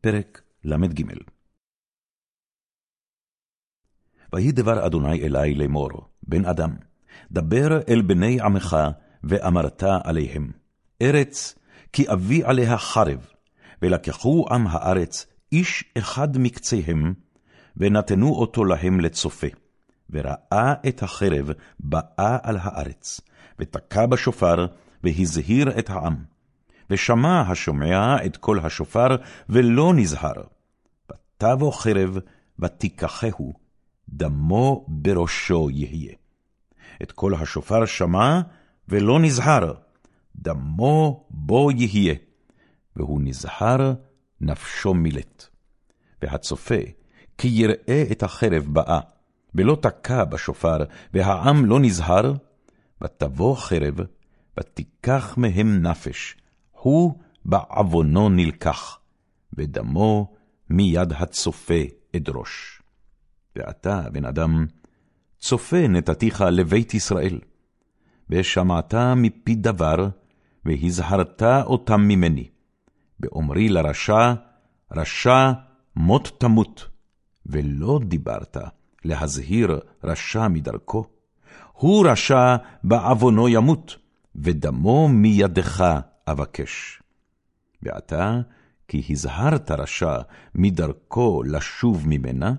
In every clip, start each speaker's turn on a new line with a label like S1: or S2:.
S1: פרק ל"ג ויהי דבר אדוני אלי לאמור, בן אדם, דבר אל בני עמך, ואמרת עליהם, ארץ, כי אביא עליה חרב, ולקחו עם הארץ, איש אחד מקציהם, ונתנו אותו להם לצופה. וראה את החרב באה על הארץ, ותקע בשופר, והזהיר את העם. ושמע השומע את קול השופר, ולא נזהר. ותבוא חרב, ותיקחהו, דמו בראשו יהיה. את קול השופר שמע, ולא נזהר, דמו בו יהיה. והוא נזהר, נפשו מילט. והצופה, כי יראה את החרב באה, ולא תקע בשופר, והעם לא נזהר, ותבוא חרב, ותיקח מהם נפש, הוא בעוונו נלקח, ודמו מיד הצופה אדרוש. ואתה, בן אדם, צופה נתתיך לבית ישראל, ושמעת מפי דבר, והזהרת אותם ממני. באומרי לרשע, רשע מות תמות, ולא דיברת להזהיר רשע מדרכו. הוא רשע בעוונו ימות, ודמו מידך אבקש. ועתה, כי הזהרת רשע מדרכו לשוב ממנה,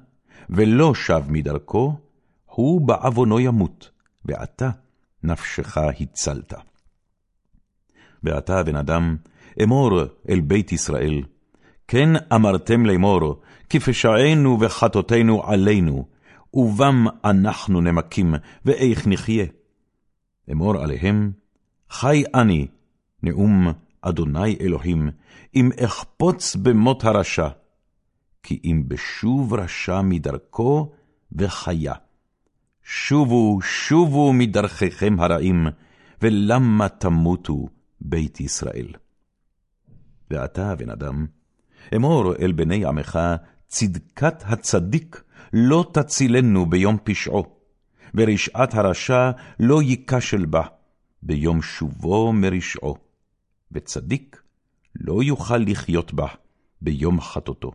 S1: ולא שב מדרכו, הוא בעוונו ימות, ועתה נפשך הצלת. ועתה, בן אדם, אמור אל בית ישראל, כן אמרתם לאמור, כי פשענו וחטאותינו עלינו, ובם אנחנו נמקים, ואיך נחיה? אמור עליהם, חי אני, נאום אדוני אלוהים, אם אחפוץ במות הרשע, כי אם בשוב רשע מדרכו וחיה. שובו, שובו מדרכיכם הרעים, ולמה תמותו בית ישראל? ואתה, בן אדם, אמור אל בני עמך, צדקת הצדיק לא תצילנו ביום פשעו, ורשעת הרשע לא ייכשל בה ביום שובו מרשעו, וצדיק לא יוכל לחיות בה ביום חטאתו.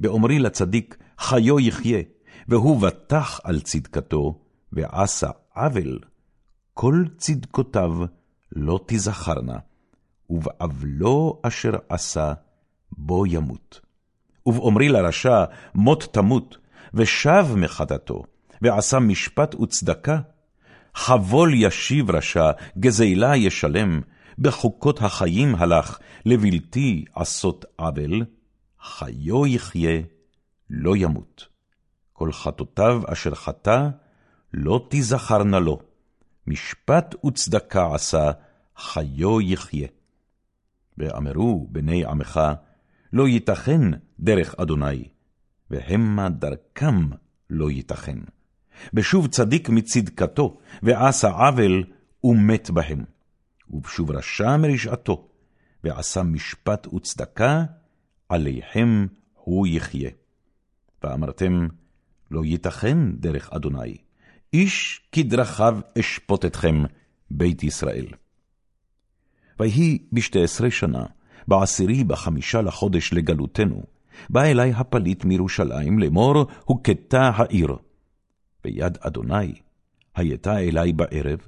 S1: באומרי לצדיק, חיו יחיה, והוא בטח על צדקתו, ועשה עוול, כל צדקותיו לא תזכרנה, ובעוולו אשר עשה, בו ימות. ובאומרי לרשע, מות תמות, ושב מחטאתו, ועשה משפט וצדקה, חבול ישיב רשע, גזלה ישלם, בחוקות החיים הלך, לבלתי עשות עוול, חיו יחיה, לא ימות. כל חטאותיו אשר חטא, לא תזכרנה לו. משפט וצדקה עשה, חיו יחיה. ואמרו בני עמך, לא ייתכן דרך אדוני, והמה דרכם לא ייתכן. בשוב צדיק מצדקתו, ועשה עוול, ומת בהם. ובשוב רשע מרשעתו, ועשה משפט וצדקה, עליהם הוא יחיה. ואמרתם, לא ייתכן דרך אדוני, איש כדרכיו אשפוט אתכם, בית ישראל. ויהי בשתי עשרה שנה, בעשירי בחמישה לחודש לגלותנו, בא אלי הפליט מירושלים לאמור, הוכתה העיר. ביד אדוני הייתה אלי בערב,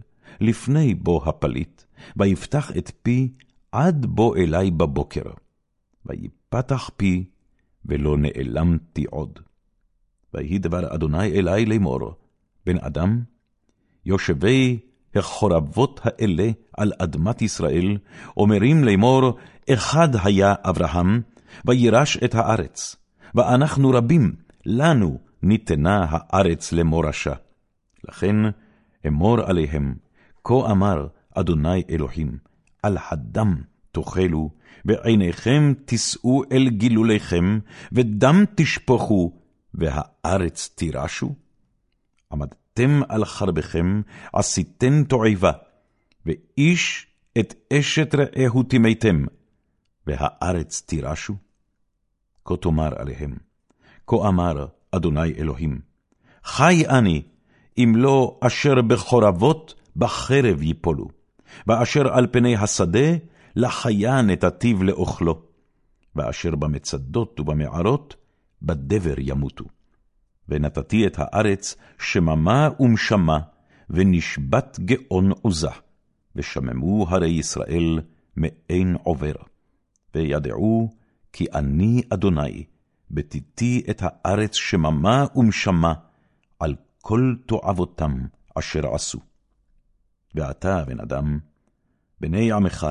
S1: לפני בוא הפליט, ויפתח את פי עד בוא אלי בבוקר. ויפתח פי, ולא נעלמתי עוד. ויהי דבר אדוני אלי לאמור, בן אדם, יושבי החורבות האלה על אדמת ישראל, אומרים לאמור, אחד היה אברהם, וירש את הארץ, ואנחנו רבים, לנו ניתנה הארץ למורשה. לכן אמור עליהם, כה אמר אדוני אלוהים, על הדם תאכלו, ועיניכם תישאו אל גילוליכם, ודם תשפוכו, והארץ תירשו? עמדתם על חרבכם, עשיתם תועבה, ואיש את אשת רעהו טימאתם, והארץ תירשו? כה תאמר עליהם, כה אמר אדוני אלוהים, חי אני, אם לא אשר בחורבות בחרב יפולו, ואשר על פני השדה לחיה נתתיו לאוכלו. ואשר במצדות ובמערות, בדבר ימותו. ונתתי את הארץ שממה ומשמה, ונשבת גאון עוזה, ושממו הרי ישראל מאין עובר. וידעו כי אני אדוני, בתיתי את הארץ שממה ומשמה, על כל תועבותם אשר עשו. ואתה, בן אדם, בני עמך,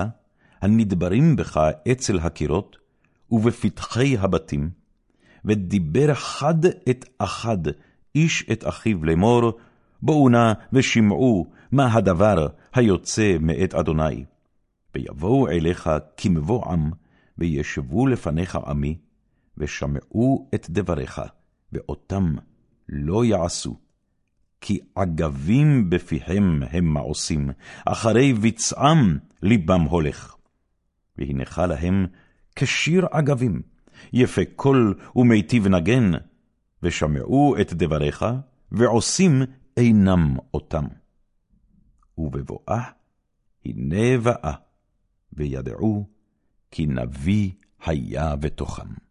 S1: הנדברים בך אצל הקירות, ובפתחי הבתים, ודיבר אחד את אחד, איש את אחיו לאמור, בואו נא ושמעו מה הדבר היוצא מאת אדוני. ויבואו אליך כמבוא עם, וישבו לפניך עמי, ושמעו את דבריך, ואותם לא יעשו. כי עגבים בפיהם הם מעושים, אחרי ביצעם ליבם הולך. והנך להם כשיר עגבים, יפה קול ומיטיב נגן, ושמעו את דבריך, ועושים אינם אותם. ובבואה, הנה באה, וידעו כי נביא היה בתוכם.